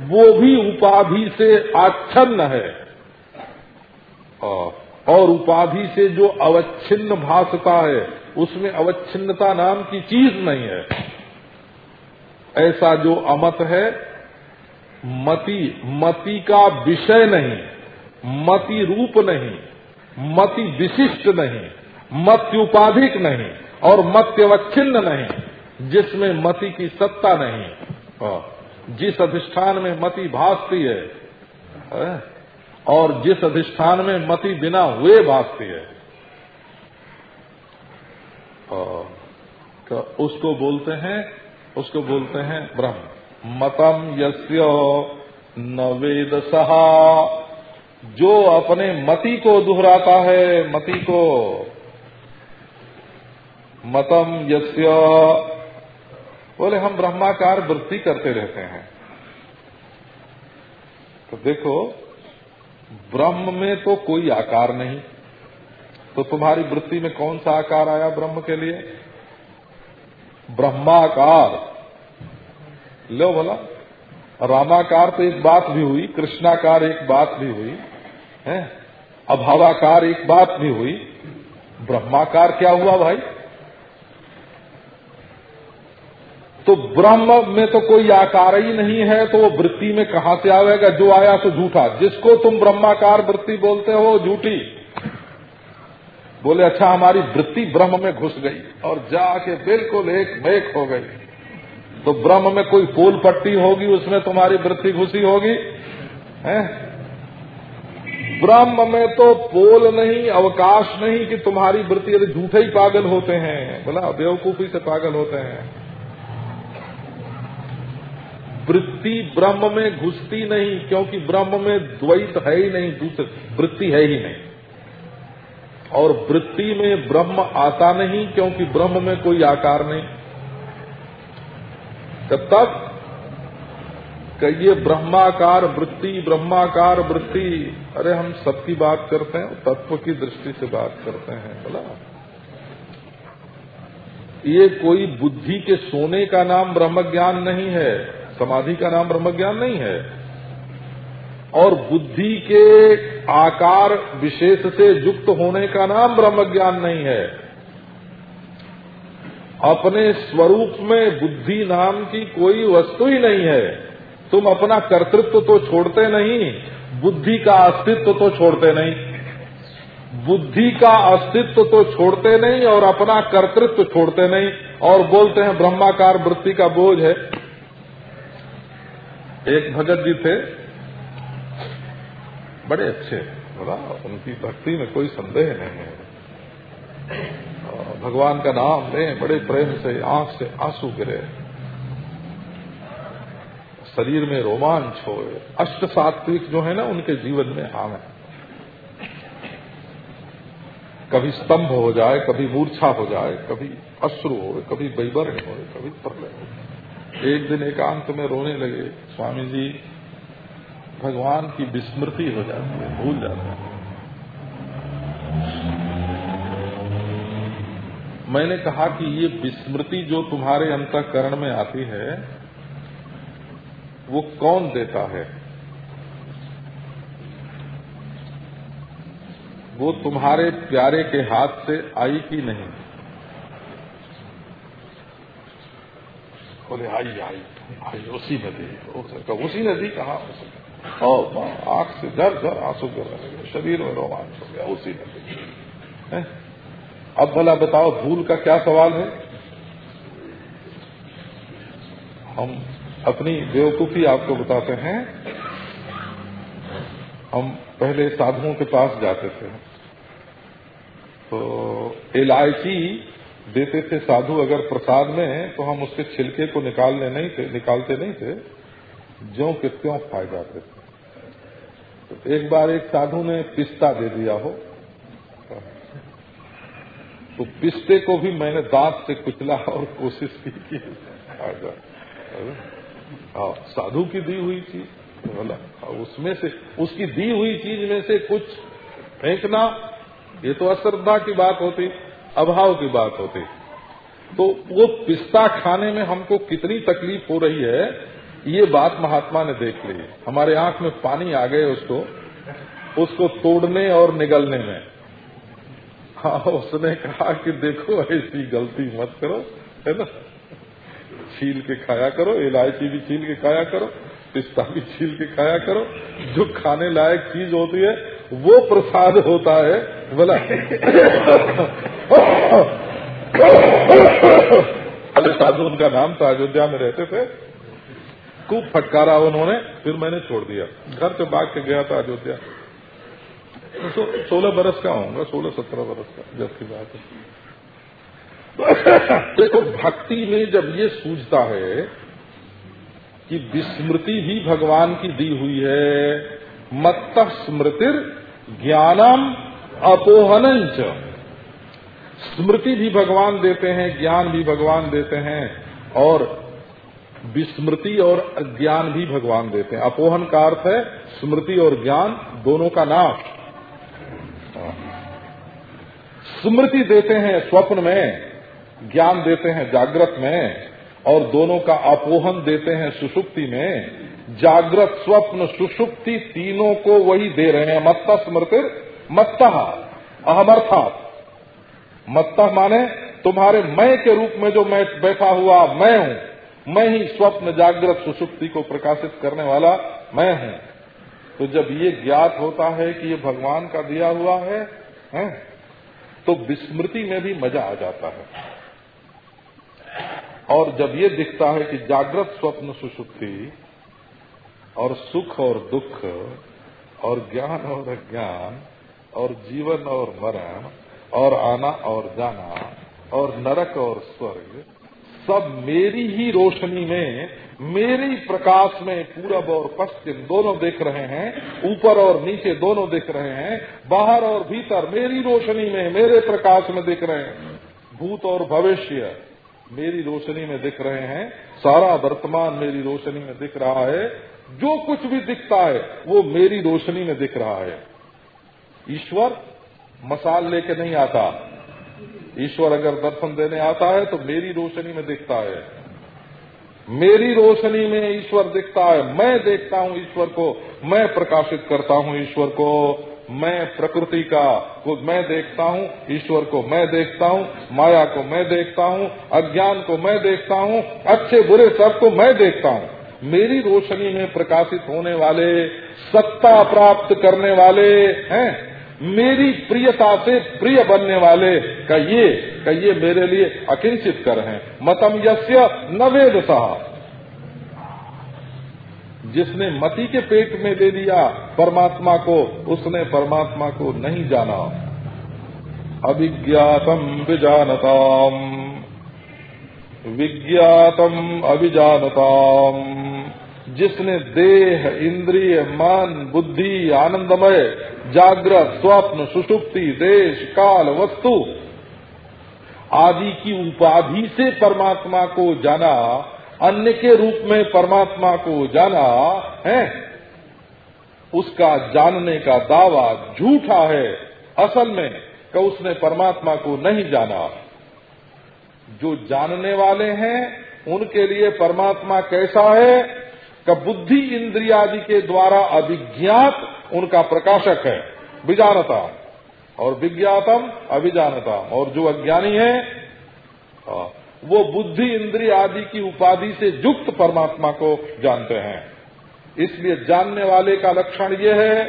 वो भी उपाधि से आच्छन्न है। और उपाधि से जो अवच्छिन्न भासता है, उसमें अवच्छिन्नता नाम की चीज़ नहीं है। ऐसा जो अमत है, मति मति का विषय नहीं, मति रूप नहीं, मति विशिष्ट नहीं मत्युपाधिक नहीं, और मत्यवच्छिन्न नहीं, जिसमें मति की सत्ता नहीं। जिस अधिष्ठान में मति भासती है और जिस अधिष्ठान में मति बिना हुए भासती है तो उसको बोलते हैं, उसको बोलते हैं ब्रह्म। मतम यस्य न वेद सहा जो अपने मति को दोहराता है, मति को, मतम यस्य बोले, हम ब्रह्माकार वृत्ति करते रहते हैं। तो देखो, ब्रह्म में तो कोई आकार नहीं। तो तुम्हारी वृत्ति में कौन सा आकार आया ब्रह्म के लिए? ब्रह्माकार। लो बोला, रामाकार तो एक बात भी हुई, कृष्णाकार एक बात भी हुई, है? अभावाकार एक बात भी हुई। ब्रह्माकार क्या हुआ भाई? तो ब्रह्म में तो कोई आकार ही नहीं है तो वो वृत्ति में कहा से आवेगा? जो आया तो झूठा। जिसको तुम ब्रह्माकार वृत्ति बोलते हो झूठी। बोले अच्छा हमारी वृत्ति ब्रह्म में घुस गई और जाके बिल्कुल एक मेक हो गई। तो ब्रह्म में कोई पोल पट्टी होगी, उसमें तुम्हारी वृत्ति घुसी होगी? है? ब्रह्म में तो पोल नहीं, अवकाश नहीं कि तुम्हारी वृत्ति यदि झूठे ही पागल होते हैं। बोला, बेवकूफ़ी से पागल होते हैं। वृत्ति ब्रह्म में घुसती नहीं, क्योंकि ब्रह्म में द्वैत है ही नहीं, दूसरी वृत्ति है ही नहीं। और वृत्ति में ब्रह्म आता नहीं, क्योंकि ब्रह्म में कोई आकार नहीं। तब तक कहिए ब्रह्माकार वृत्ति ब्रह्माकार वृत्ति, अरे हम सबकी बात करते हैं, तत्व की दृष्टि से बात करते हैं, बोला। ये कोई बुद्धि के सोने का नाम ब्रह्म ज्ञान नहीं है। समाधि का नाम ब्रह्म ज्ञान नहीं है। और बुद्धि के आकार विशेष से युक्त होने का नाम ब्रह्म ज्ञान नहीं है। अपने स्वरूप में बुद्धि नाम की कोई वस्तु ही नहीं है। तुम अपना कर्तृत्व तो छोड़ते नहीं, बुद्धि का अस्तित्व तो छोड़ते नहीं। बुद्धि का अस्तित्व तो छोड़ते नहीं और अपना कर्तृत्व छोड़ते नहीं। और बोलते हैं ब्रह्माकार वृत्ति का बोझ है। एक भगत जी थे, बड़े अच्छे बोला, उनकी भक्ति में कोई संदेह नहीं है। भगवान का नाम लें, बड़े प्रेम से, आँख से आँसू गिरे। शरीर में रोमांच हो, अष्ट सात्विक जो है ना, उनके जीवन में आवे कभी स्तंभ हो जाए, कभी मूर्छा हो जाए, कभी अश्रु हो, कभी बैबर्य हो, कभी प्रलय हो। एक दिन एकांत में रोने लगे। स्वामी जी भगवान की विस्मृति हो जाती है, भूल जाते हैं। मैंने कहा कि ये विस्मृति जो तुम्हारे अंतकरण में आती है, वो कौन देता है? वो तुम्हारे प्यारे के हाथ से आई कि नहीं? बोले आई आई आई उसी नदी उसी नदी कहा और आँख से दर दर आँसू गिर लगे शरीर में रोमांच हो गया उसी नदी अब भला बताओ भूल का क्या सवाल है? हम अपनी बेवकूफ़ी आपको बताते हैं। हम पहले साधुओं के पास जाते थे। तो इलायची देते थे साधु अगर प्रसाद में तो हम उसके छिलके को निकालने नहीं थे, निकालते नहीं थे। ज्यो के खाए जाते थे। तो एक बार एक साधु ने पिस्ता दे दिया हो। तो पिस्ते को भी मैंने दांत से कुचला और कोशिश की कि हाँ साधु की दी हुई चीज़, बोला उसमें से, उसकी दी हुई चीज़ में से कुछ फेंकना, ये तो अश्रद्धा की बात होती। अभाव की बात होती। तो वो पिस्ता खाने में हमको कितनी तकलीफ़ हो रही है, ये बात महात्मा ने देख ली। हमारे आँख में पानी आ गए उसको उसको तोड़ने और निगलने में। हाँ उसने कहा कि देखो, ऐसी गलती मत करो, है ना? छील के खाया करो, इलायची भी छील के खाया करो, पिस्ता भी छील के खाया करो। जो खाने लायक चीज़ होती है, वो प्रसाद होता है, बोला। अरे साधु, उनका नाम था अयोध्या में रहते थे। खूब फटकारा उन्होंने, फिर मैंने छोड़ दिया। घर से भाग के गया था अयोध्या। तो सोलह बरस का होगा सोलह सत्रह बरस का, जब की बात है। देखो, भक्ति में जब ये सूझता है कि विस्मृति ही भगवान की दी हुई है, मत्त स्मृतिर ज्ञानम अपोहन स्मृति भी भगवान देते हैं, ज्ञान भी भगवान देते हैं, और विस्मृति और अज्ञान भी भगवान देते हैं। अपोहन का अर्थ है, स्मृति और ज्ञान दोनों का नाश। स्मृति देते हैं स्वप्न में, ज्ञान देते हैं जागृत में, और दोनों का अपोहन देते हैं सुषुप्ति में। जागृत स्वप्न सुषुप्ति तीनों को वही दे रहे हैं। मत्ता स्मृतिर मत्ता अहमर्थात। मत्ता माने तुम्हारे मैं के रूप में जो मैं बैठा हुआ मैं हूँ मैं ही स्वप्न जागृत सुसुप्ति को प्रकाशित करने वाला मैं हूँ। तो जब ये ज्ञात होता है कि ये भगवान का दिया हुआ है, है तो विस्मृति में भी मज़ा आ जाता है। और जब ये दिखता है कि जागृत स्वप्न सुसुप्ति और सुख और दुख और ज्ञान और अज्ञान और जीवन और मरण और आना और जाना और नरक और स्वर्ग, सब मेरी ही रोशनी में, मेरी प्रकाश में पूरब और पश्चिम दोनों देख रहे हैं, ऊपर और नीचे दोनों देख रहे हैं, बाहर और भीतर मेरी रोशनी में, मेरे प्रकाश में देख रहे हैं। भूत और भविष्य मेरी रोशनी में दिख रहे हैं, सारा वर्तमान मेरी रोशनी में दिख रहा है, जो कुछ भी दिखता है, वो मेरी रोशनी में दिख रहा है। ईश्वर मसाल लेके नहीं आता। ईश्वर अगर दर्शन देने आता है तो मेरी रोशनी में दिखता है। मेरी रोशनी में ईश्वर दिखता है। मैं देखता हूँ ईश्वर को, मैं प्रकाशित करता हूँ ईश्वर को। मैं प्रकृति का, को मैं देखता हूँ, ईश्वर को मैं देखता हूँ, माया को मैं देखता हूँ, अज्ञान को मैं देखता हूँ, अच्छे बुरे सबको मैं देखता हूँ। मेरी रोशनी में प्रकाशित होने वाले, सत्ता प्राप्त करने वाले हैं। मेरी प्रियता से प्रिय बनने वाले का ये का ये मेरे लिए अकिंचित कर हैं। मतम यस्य नवेद सहा जिसने मती के पेट में ले लिया परमात्मा को, उसने परमात्मा को नहीं जाना। अभिज्ञातम विजानताम। विज्ञातम अभिजानताम। जिसने देह, इंद्रिय, मन, बुद्धि, आनंदमय, जागृत, स्वप्न, सुषुप्ति, देश, काल, वस्तु आदि की उपाधि से परमात्मा को जाना, अन्य के रूप में परमात्मा को जाना है, उसका जानने का दावा झूठा है। असल में कि उसने परमात्मा को नहीं जाना। जो जानने वाले हैं, उनके लिए परमात्मा कैसा है कि बुद्धि इंद्रियादि के द्वारा अभिज्ञात उनका प्रकाशक है विजानता और विज्ञातम अभिजानता और जो अज्ञानी है वो बुद्धि इंद्रिय आदि की उपाधि से युक्त परमात्मा को जानते हैं। इसलिए जानने वाले का लक्षण ये है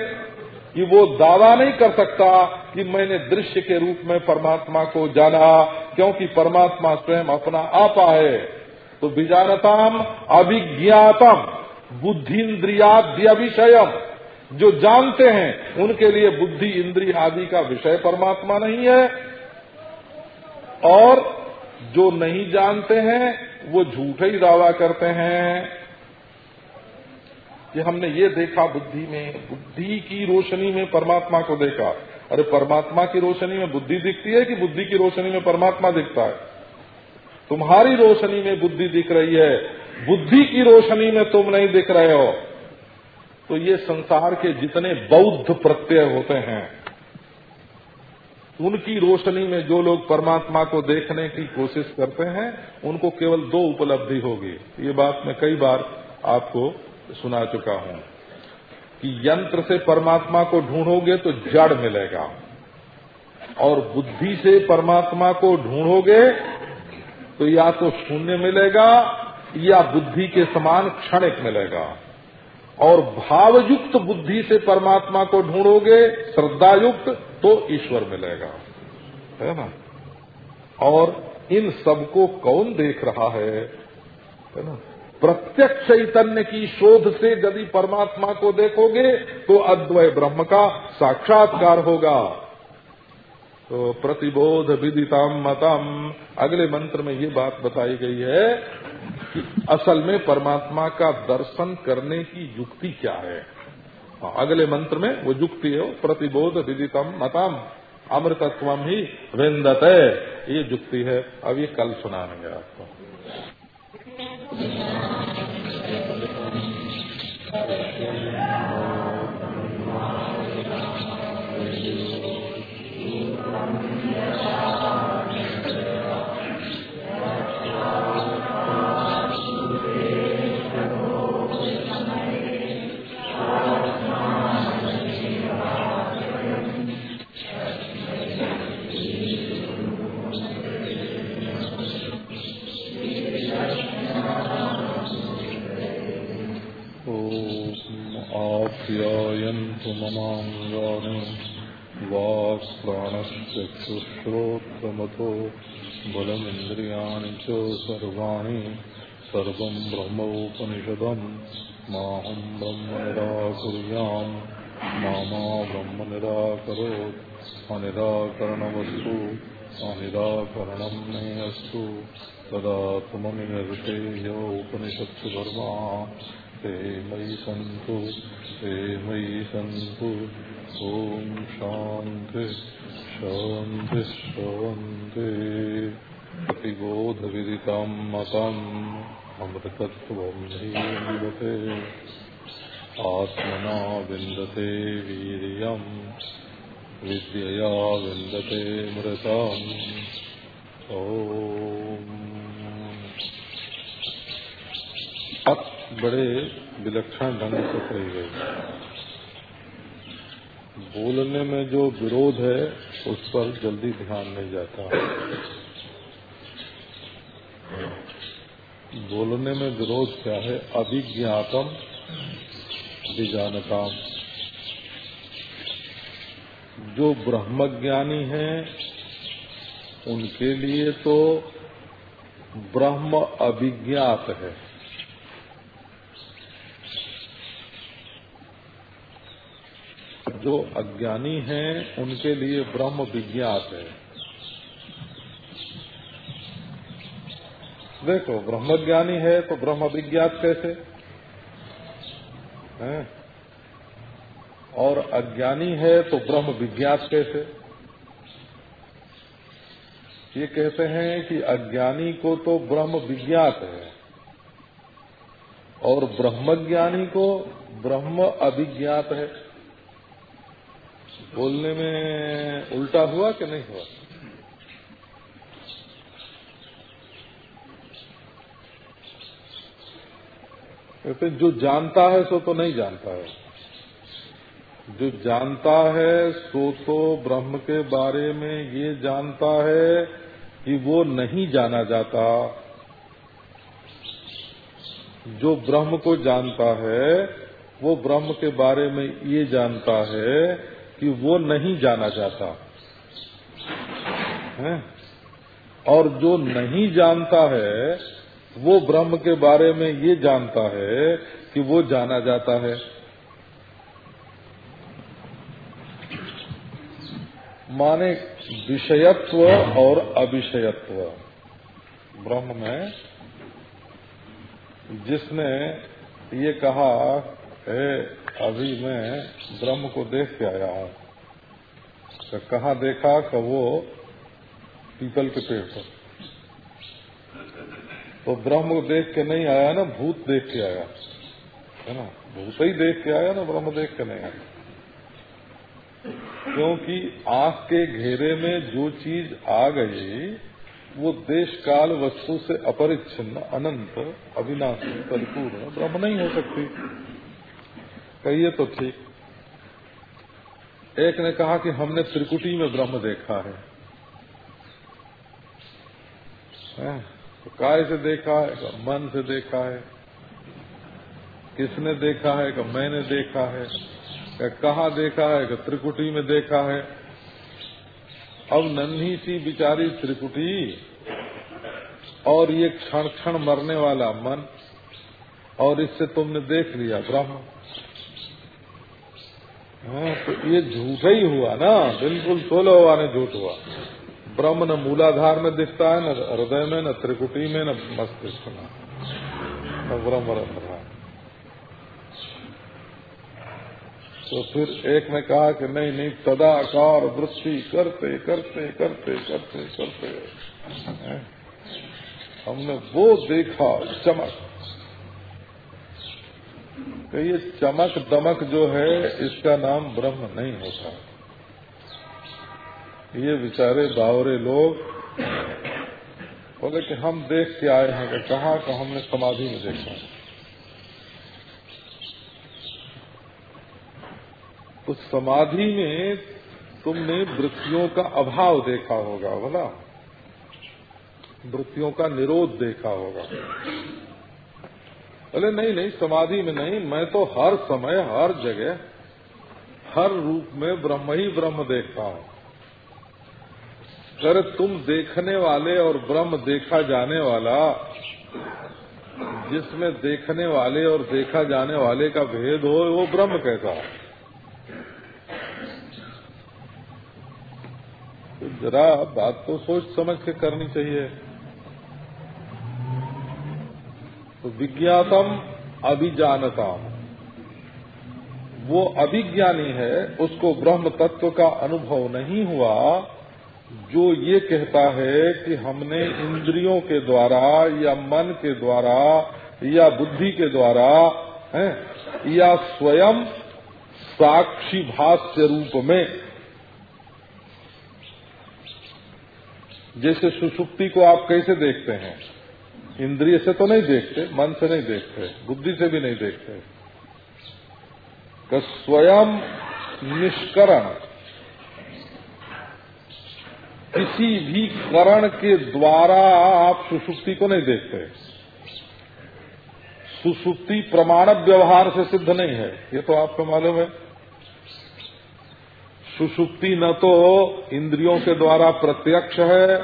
कि वो दावा नहीं कर सकता कि मैंने दृश्य के रूप में परमात्मा को जाना, क्योंकि परमात्मा स्वयं अपना आपा है। तो विजानताम, अभिज्ञातम। बुद्धिन्द्रियाद्य विषयम जो जानते हैं, उनके लिए बुद्धि इंद्रिय आदि का विषय परमात्मा नहीं है। और जो नहीं जानते हैं, वो झूठे ही दावा करते हैं। कि हमने ये देखा बुद्धि में, बुद्धि की रोशनी में परमात्मा को देखा। अरे, परमात्मा की रोशनी में बुद्धि दिखती है कि बुद्धि की रोशनी में परमात्मा दिखता है? तुम्हारी रोशनी में बुद्धि दिख रही है। बुद्धि की रोशनी में तुम नहीं दिख रहे हो। तो ये संसार के जितने बौद्ध प्रत्यय होते हैं, उनकी रोशनी में जो लोग परमात्मा को देखने की कोशिश करते हैं, उनको केवल दो उपलब्धि होगी। ये बात मैं कई बार आपको सुना चुका हूँ कि यंत्र से परमात्मा को ढूंढोगे तो जड़ मिलेगा। और बुद्धि से परमात्मा को ढूंढोगे तो या तो शून्य मिलेगा या बुद्धि के समान क्षणिक मिलेगा। और भावयुक्त बुद्धि से परमात्मा को ढूंढोगे, श्रद्धायुक्त तो ईश्वर मिलेगा। है ना? और इन सबको कौन देख रहा है? है ना? प्रत्यक्ष चैतन्य की शोध से यदि परमात्मा को देखोगे तो अद्वय ब्रह्म का साक्षात्कार होगा। तो प्रतिबोध विदितम मतम। अगले मंत्र में ये बात बताई गई है कि असल में परमात्मा का दर्शन करने की युक्ति क्या है। हाँ, अगले मंत्र में वो युक्ति है प्रतिबोध विदितम मतम। अमृतत्व ही विंदत। ये युक्ति है। अब ये कल सुनाएँगे आपको। सर्वं ब्रह्मोपनिषदम् माहं ब्रह्म निराकुर्याम् मा ब्रह्म निराकरोत् अनिराकरणमस्तु, अनिराकरणं मे अस्तु तदा उपनिषत्सु धर्मा। ते मयि सन्तु, ते मयि सन्तु। ॐ शान्ति शान्ति शान्ति। प्रतिबोधविदितं मतम् अमृतत्वं हीयते आत्मना विन्दते वीर्यम्। विद्यया विन्दते मृतम्। ॐ बड़े विलक्षण ढंग से कही गई। बोलने में जो विरोध है, उस पर जल्दी ध्यान नहीं जाता। बोलने में विरोध क्या है? अभिज्ञातम विजानताम। जो ब्रह्मज्ञानी हैं, उनके लिए तो ब्रह्म अभिज्ञात है। जो अज्ञानी हैं, उनके लिए ब्रह्म विज्ञात है। देखो ब्रह्म ज्ञानी है तो ब्रह्म विज्ञात कैसे? है? और अज्ञानी है तो ब्रह्म विज्ञात कैसे? ये कहते हैं कि अज्ञानी को तो ब्रह्म विज्ञात है, और ब्रह्मज्ञानी को ब्रह्म अभिज्ञात है। बोलने में उल्टा हुआ कि नहीं हुआ? कहते जो जानता है सो तो नहीं जानता है। जो जानता है सो तो ब्रह्म के बारे में ये जानता है कि वो नहीं जाना जाता। जो ब्रह्म को जानता है, वो ब्रह्म के बारे में ये जानता है कि वो नहीं जाना जाता। है? और जो नहीं जानता है वो ब्रह्म के बारे में ये जानता है कि वो जाना जाता है। माने विषयत्व और अविषयत्व। ब्रह्म में जिसने ये कहा, है, अभी मैं ब्रह्म को देख के आया हूँ। तो कहा देखा कि वो पीपल के पेड़ पर। तो ब्रह्म को देख के नहीं आया ना, भूत देख के आया। है ना? भूत ही देख के आया ना, ब्रह्म देख के नहीं आया। क्योंकि आँख के घेरे में जो चीज़ आ गई, वो देश काल वस्तु से अपरिच्छिन्न, अनंत, अविनाशी, परिपूर्ण, ब्रह्म नहीं हो सकती। कहिए तो ठीक। एक ने कहा कि हमने त्रिकुटी में ब्रह्म देखा है? तो काय से देखा है? का मन से देखा है। किसने देखा है? कि मैंने देखा है। का कहा देखा है? कि त्रिकुटी में देखा है। अब नन्ही सी बिचारी त्रिकुटी और ये क्षण क्षण मरने वाला मन, और इससे तुमने देख लिया ब्रह्म। हाँ तो ये झूठा ही हुआ ना। बिल्कुल सोलह हुआ ने झूठ हुआ। ब्रह्म न मूलाधार में दिखता है, न हृदय में, न त्रिकुटी में, न मस्तिष्क में। न ब्रह्म रहा तो फिर एक ने कहा कि नहीं नहीं तदाकार वृत्ति करते करते करते करते करते। हमने वो देखा, चमक। कि ये चमक, दमक जो है, इसका नाम ब्रह्म नहीं होता। ये बेचारे बावरे लोग बोले कि हम देख के आए हैं कि कहा कि हमने समाधि में देखा। उस समाधि में तुमने वृत्तियों का अभाव देखा होगा, बोला। वृत्तियों का निरोध देखा होगा। बोले, नहीं नहीं, समाधि में नहीं, मैं तो हर समय, हर जगह, हर रूप में ब्रह्म ही ब्रह्म देखता हूँ। अगर तुम देखने वाले और ब्रह्म देखा जाने वाला, जिसमें देखने वाले और देखा जाने वाले का भेद हो, वो ब्रह्म कैसा है। तो जरा बात तो सोच समझ के करनी चाहिए। तो विज्ञातम अभिजानता वो अभिज्ञानी है, उसको ब्रह्म तत्व का अनुभव नहीं हुआ जो ये कहता है कि हमने इंद्रियों के द्वारा या मन के द्वारा या बुद्धि के द्वारा, है, या स्वयं साक्षी भाष्य रूप में, जैसे सुसुप्ति को आप कैसे देखते हैं? इंद्रिय से तो नहीं देखते, मन से नहीं देखते, बुद्धि से भी नहीं देखते। तो स्वयं निष्करण किसी भी करण के द्वारा आप सुसुप्ति को नहीं देखते। सुसुप्ति प्रमाण व्यवहार से सिद्ध नहीं है। ये तो आपको मालूम है। सुसुप्ति न तो इंद्रियों के द्वारा प्रत्यक्ष है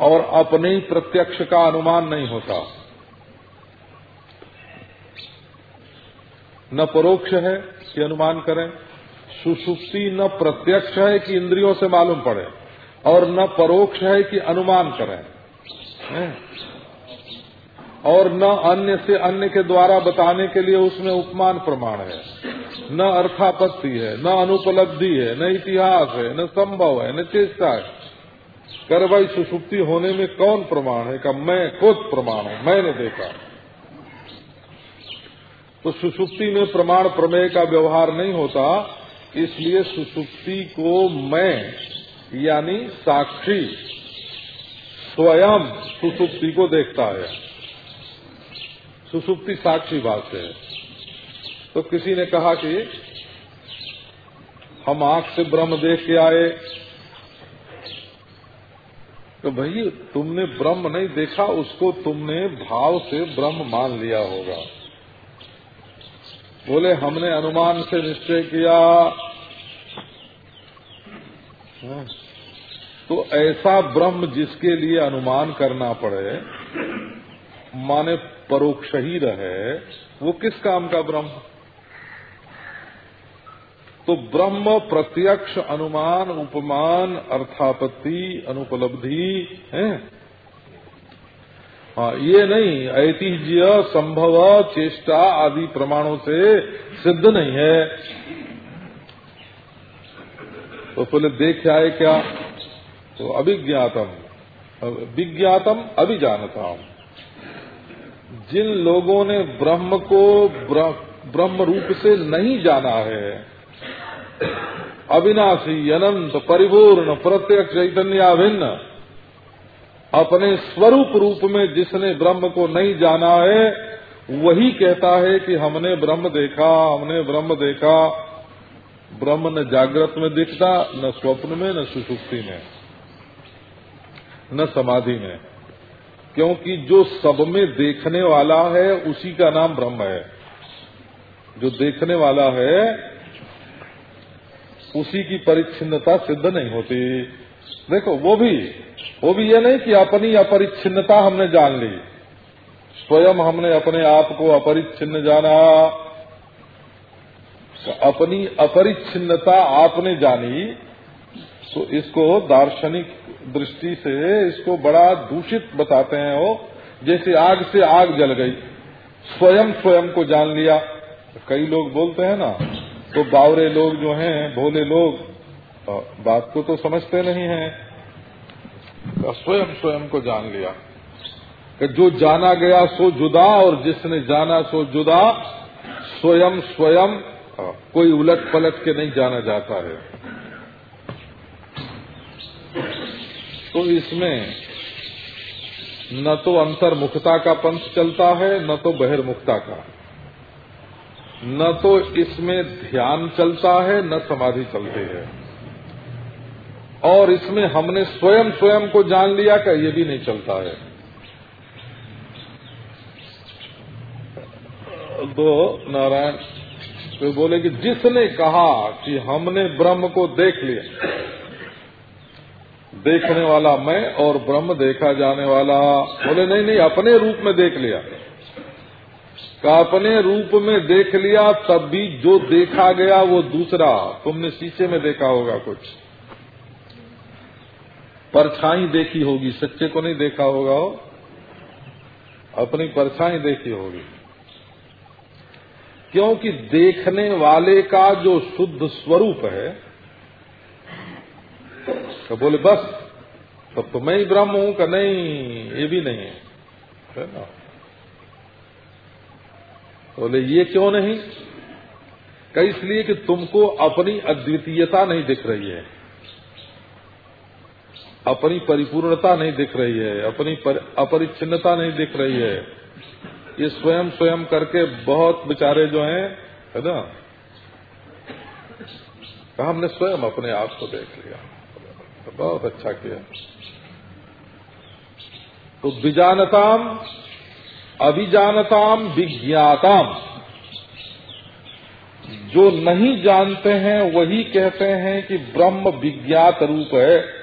और अपने ही प्रत्यक्ष का अनुमान नहीं होता। न परोक्ष है कि अनुमान करें। सुसुप्ति न प्रत्यक्ष है कि इंद्रियों से मालूम पड़े, और न परोक्ष है कि अनुमान करें। और न अन्य से अन्य के द्वारा बताने के लिए उसमें उपमान प्रमाण है। न अर्थापत्ति है, न अनुपलब्धि है, न इतिहास है, न संभव है, न चेष्टा है। कर भाई, सुसुप्ति होने में कौन प्रमाण है? का मैं खुद प्रमाण हूँ, मैंने देखा। तो सुसुप्ति में प्रमाण प्रमेय का व्यवहार नहीं होता इसलिए सुसुप्ति को मैं, यानी साक्षी, स्वयं सुसुप्ति को देखता है। सुसुप्ति साक्षी बात है। तो किसी ने कहा कि हम आँख से ब्रह्म देख के आए। तो भाई, तुमने ब्रह्म नहीं देखा, उसको तुमने भाव से ब्रह्म मान लिया होगा। बोले, हमने अनुमान से निश्चय किया। हाँ। तो ऐसा ब्रह्म जिसके लिए अनुमान करना पड़े, माने परोक्ष ही रहे, वो किस काम का ब्रह्म? तो ब्रह्म प्रत्यक्ष अनुमान, उपमान, अर्थापत्ति, अनुपलब्धि, है? हाँ ये नहीं, ऐतिह्य, संभव, चेष्टा आदि प्रमाणों से सिद्ध नहीं है। तो पहले देख आए क्या? तो अभिज्ञातम। विज्ञातम अभिजानता जिन लोगों ने ब्रह्म को ब्रह्म रूप से नहीं जाना है, अविनाशी, अनंत, परिपूर्ण, प्रत्यक्ष चैतन्याभिन्न अपने स्वरूप रूप में जिसने ब्रह्म को नहीं जाना है, वही कहता है कि हमने ब्रह्म देखा, हमने ब्रह्म देखा। ब्रह्म न जागृत में दिखता, न स्वप्न में, न सुसुप्ति में, न समाधि में। क्योंकि जो सब में देखने वाला है, उसी का नाम ब्रह्म है। जो देखने वाला है, उसी की परिच्छिन्नता सिद्ध नहीं होती। देखो, वो भी वो भी ये नहीं कि अपनी अपरिच्छिन्नता हमने जान ली। स्वयं हमने अपने आप को अपरिच्छिन्न जाना। अपनी अपरिच्छिन्नता आपने जानी तो इसको दार्शनिक दृष्टि से इसको बड़ा दूषित बताते हैं वो, जैसे आग से आग जल गई। स्वयं स्वयं को जान लिया। कई लोग बोलते हैं ना तो बावरे लोग जो हैं, भोले लोग बात को तो समझते नहीं हैं। स्वयं स्वयं को जान लिया कि जो जाना गया सो जुदा और जिसने जाना सो जुदा, स्वयं स्वयं कोई उलट पलट के नहीं जाना जाता है। तो इसमें न तो अंतर्मुखता का पंथ चलता है, न तो बहिर्मुखता का। न तो इसमें ध्यान चलता है, न समाधि चलती है। और इसमें हमने स्वयं स्वयं को जान लिया का ये भी नहीं चलता है। तो नारायण तो बोले कि जिसने कहा कि हमने ब्रह्म को देख लिया, देखने वाला मैं और ब्रह्म देखा जाने वाला, बोले, नहीं नहीं, अपने रूप में देख लिया। का अपने रूप में देख लिया, तब भी जो देखा गया वो दूसरा, तुमने शीशे में देखा होगा कुछ। परछाई देखी होगी, सच्चे को नहीं देखा होगा हो अपनी परछाई देखी होगी। क्योंकि देखने वाले का जो शुद्ध स्वरूप है तो बोले, बस तो मैं ही ब्रह्म हूँ का नहीं, ये भी नहीं है। ना? बोले, ये क्यों नहीं? कई इसलिए कि तुमको अपनी अद्वितीयता नहीं दिख रही है। अपनी परिपूर्णता नहीं दिख रही है अपनी पर, अपरिच्छिन्नता नहीं दिख रही है। ये स्वयं स्वयं करके बहुत बेचारे जो हैं है ना? कहा हमने स्वयं अपने आप को देख लिया। तो बहुत अच्छा किया। तो विजानताम अभिजानताम विज्ञाताम। जो नहीं जानते हैं वही कहते हैं कि ब्रह्म विज्ञात रूप है।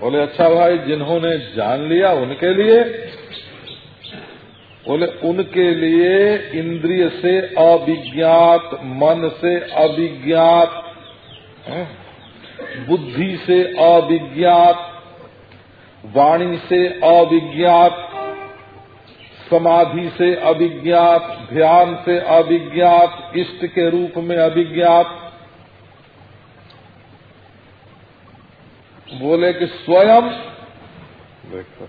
बोले अच्छा भाई, जिन्होंने जान लिया उनके लिए। बोले, उनके लिए इंद्रिय से अभिज्ञात मन से अभिज्ञात बुद्धि से अभिज्ञात वाणी से अविज्ञात, समाधि से अभिज्ञात ध्यान से अभिज्ञात इष्ट के रूप में अभिज्ञात बोले कि स्वयं, देखो,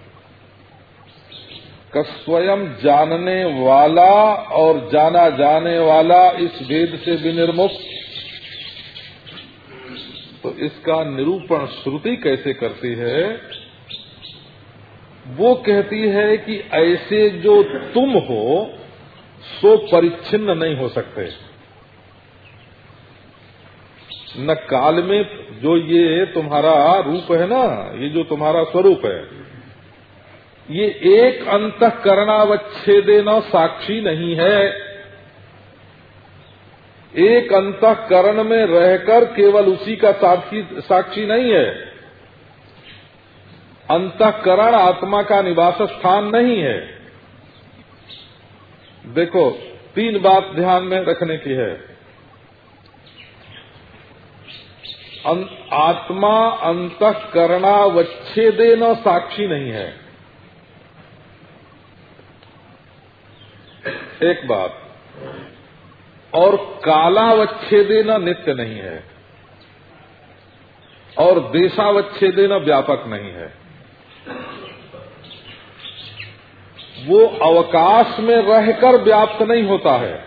का स्वयं जानने वाला और जाना जाने वाला इस वेद से विनिर्मुक्त। तो इसका निरूपण श्रुति कैसे करती है? वो कहती है कि ऐसे जो तुम हो, सो परिच्छिन्न नहीं हो सकते। न काल में जो ये तुम्हारा रूप है ना, ये जो तुम्हारा स्वरूप है, ये एक अंत करणावच्छेदेन साक्षी नहीं है। एक अंतकरण में रहकर केवल उसी का साक्षी साक्षी नहीं है। अंतकरण आत्मा का निवास स्थान नहीं है। देखो, तीन बात ध्यान में रखने की है। आत्मा अंतकरणावच्छेदे न साक्षी नहीं है। एक बात, और कालावच्छेदे न नित्य नहीं है, और देशावच्छेदे न व्यापक नहीं है। वो अवकाश में रहकर व्याप्त नहीं होता है।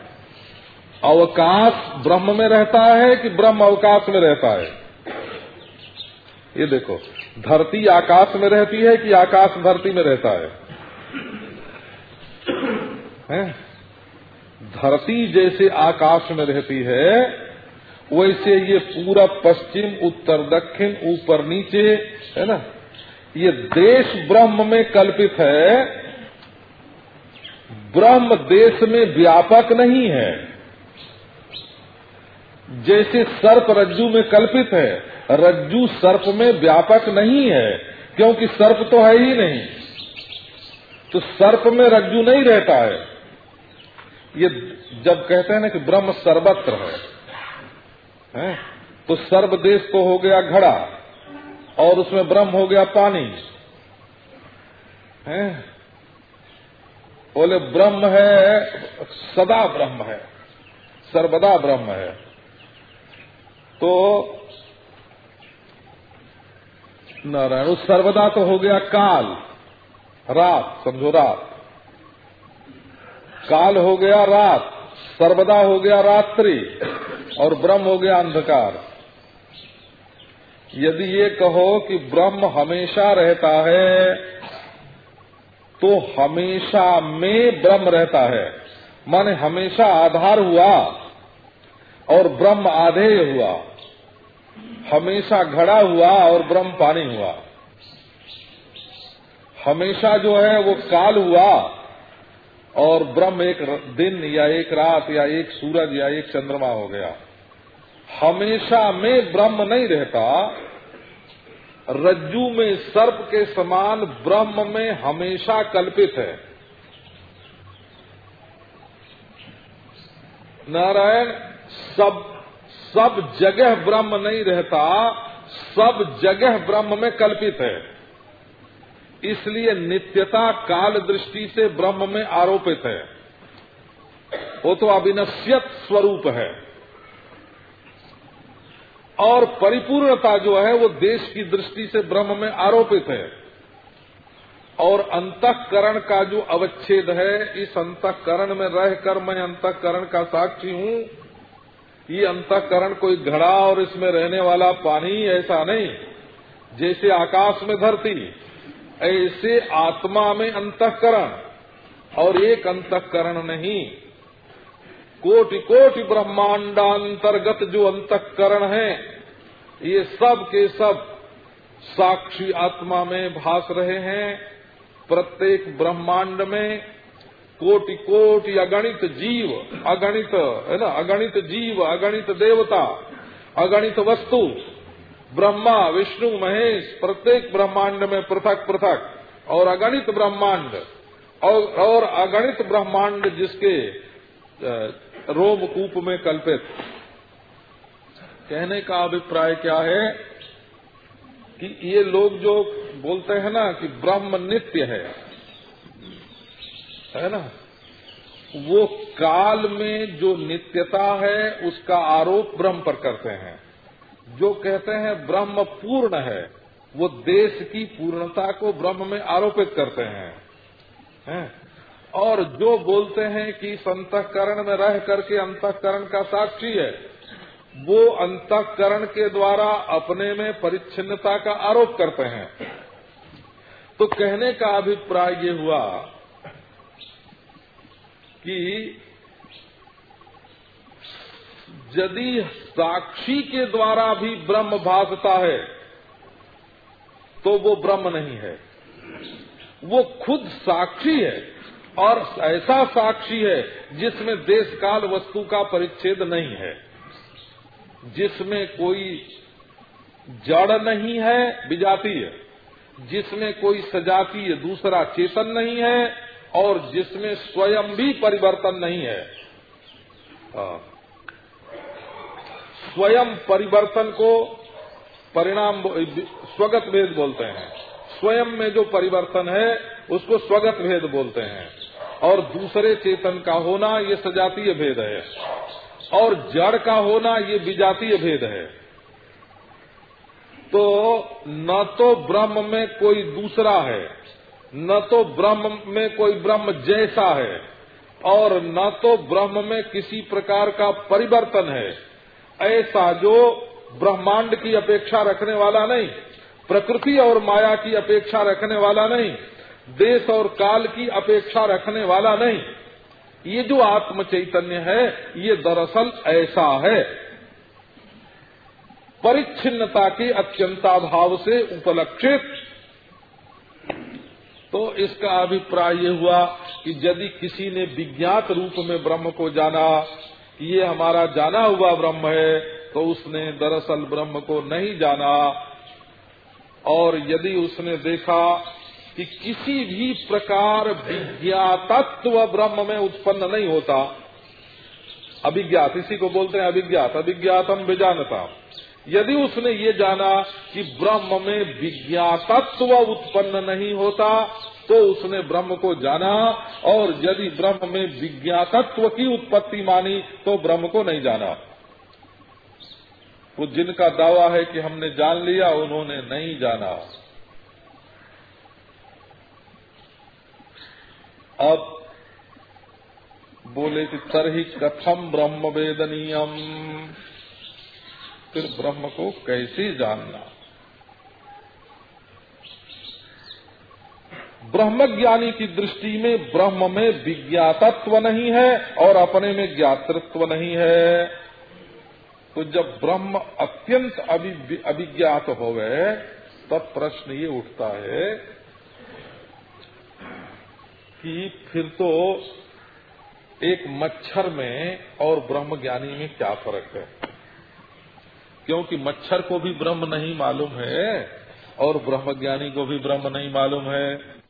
अवकाश ब्रह्म में रहता है कि ब्रह्म अवकाश में रहता है? ये देखो धरती आकाश में रहती है कि आकाश धरती में रहता है, है? धरती जैसे आकाश में रहती है वैसे ये पूरा पश्चिम उत्तर दक्षिण ऊपर नीचे है ना? ये देश ब्रह्म में कल्पित है। ब्रह्म देश में व्यापक नहीं है। जैसे सर्प रज्जू में कल्पित है रज्जू सर्प में व्यापक नहीं है क्योंकि सर्प तो है ही नहीं। तो सर्प में रज्जू नहीं रहता है। ये जब कहते हैं ना कि ब्रह्म सर्वत्र है, है? तो सर्वदेश तो हो गया घड़ा और उसमें ब्रह्म हो गया पानी। है? बोले ब्रह्म है सदा ब्रह्म है सर्वदा ब्रह्म है। तो नारायण, उस सर्वदा तो हो गया काल। रात, समझो रात। काल हो गया रात, सर्वदा हो गया रात्रि, और ब्रह्म हो गया अंधकार। यदि ये कहो कि ब्रह्म हमेशा रहता है तो हमेशा में ब्रह्म रहता है। माने हमेशा आधार हुआ, और ब्रह्म आधेय हुआ। हमेशा घड़ा हुआ और ब्रह्म पानी हुआ। हमेशा जो है वो काल हुआ और ब्रह्म एक दिन या एक रात या एक सूरज या एक चंद्रमा हो गया। हमेशा में ब्रह्म नहीं रहता। रज्जू में सर्प के समान ब्रह्म में हमेशा कल्पित है। नारायण, सब सब जगह ब्रह्म नहीं रहता, सब जगह ब्रह्म में कल्पित है। इसलिए नित्यता काल दृष्टि से ब्रह्म में आरोपित है। वो तो अविनश्यत स्वरूप है। और परिपूर्णता जो है, वो देश की दृष्टि से ब्रह्म में आरोपित है। और अंतकरण का जो अवच्छेद है, इस अंतकरण में रहकर मैं अंतकरण का साक्षी हूँ। ये अंतकरण कोई घड़ा और इसमें रहने वाला पानी ऐसा नहीं, जैसे आकाश में धरती। ऐसे आत्मा में अंतकरण, और एक अंतकरण नहीं। कोटि कोटि ब्रह्मांडांतर्गत जो अंतकरण है, ये सब के सब साक्षी आत्मा में भास रहे हैं। प्रत्येक ब्रह्मांड में कोटि कोटि अगणित जीव अगणित है ना अगणित जीव अगणित देवता अगणित वस्तु ब्रह्मा विष्णु महेश प्रत्येक ब्रह्मांड में पृथक पृथक और अगणित ब्रह्मांड और, और अगणित ब्रह्मांड जिसके रोमकूप में कल्पित। कहने का अभिप्राय क्या है कि ये लोग जो बोलते हैं ना कि ब्रह्म नित्य है है ना? वो काल में जो नित्यता है, उसका आरोप ब्रह्म पर करते हैं। जो कहते हैं ब्रह्म पूर्ण है, वो देश की पूर्णता को ब्रह्म में आरोपित करते हैं। है? और जो बोलते हैं कि इस अंतकरण में रह करके अंतकरण का साक्षी है, वो अंतकरण के द्वारा अपने में परिच्छिन्नता का आरोप करते हैं। तो कहने का अभिप्राय ये हुआ कि यदि साक्षी के द्वारा भी ब्रह्म भासता है तो वो ब्रह्म नहीं है। वो खुद साक्षी है और ऐसा साक्षी है जिसमें देश काल वस्तु का परिच्छेद नहीं है। जिसमें कोई जड़ नहीं है, विजातीय। जिसमें कोई सजातीय दूसरा चेतन नहीं है और जिसमें स्वयं भी परिवर्तन नहीं है। हाँ। स्वयं परिवर्तन को परिणाम स्वगत भेद बोलते हैं। स्वयं में जो परिवर्तन है, उसको स्वगत भेद बोलते हैं। और दूसरे चेतन का होना ये सजातीय भेद है। और जड़ का होना ये विजातीय भेद है। तो न तो ब्रह्म में कोई दूसरा है। न तो ब्रह्म में कोई ब्रह्म जैसा है, और न तो ब्रह्म में किसी प्रकार का परिवर्तन है। ऐसा जो ब्रह्मांड की अपेक्षा रखने वाला नहीं, प्रकृति और माया की अपेक्षा रखने वाला नहीं, देश और काल की अपेक्षा रखने वाला नहीं। ये जो आत्म चैतन्य है, ये दरअसल ऐसा है। परिच्छिन्नता के अत्यंताभाव से उपलक्षित तो इसका अभिप्राय ये हुआ कि यदि किसी ने विज्ञात रूप में ब्रह्म को जाना, कि ये हमारा जाना हुआ ब्रह्म है तो उसने दरअसल ब्रह्म को नहीं जाना। और यदि उसने देखा कि किसी भी प्रकार विज्ञातत्व ब्रह्म में उत्पन्न नहीं होता, अभिज्ञात, इसी को बोलते हैं अभिज्ञात, अभिज्ञातम विजानता यदि उसने ये जाना कि ब्रह्म में विज्ञातत्व उत्पन्न नहीं होता तो उसने ब्रह्म को जाना, और यदि ब्रह्म में विज्ञातत्व की उत्पत्ति मानी तो ब्रह्म को नहीं जाना। वो जिनका दावा है कि हमने जान लिया, उन्होंने नहीं जाना। अब बोले कि तरही कथम ब्रह्म वेदनीयम? फिर ब्रह्म को कैसे जानना? ब्रह्म ज्ञानी की दृष्टि में ब्रह्म में विज्ञातत्व नहीं है और अपने में ज्ञातृत्व नहीं है। तो जब ब्रह्म अत्यंत अभिज्ञात हो गए तब प्रश्न ये उठता है कि फिर तो एक मच्छर में और ब्रह्म ज्ञानी में क्या फ़र्क है? क्योंकि मच्छर को भी ब्रह्म नहीं मालूम है और ब्रह्मज्ञानी को भी ब्रह्म नहीं मालूम है।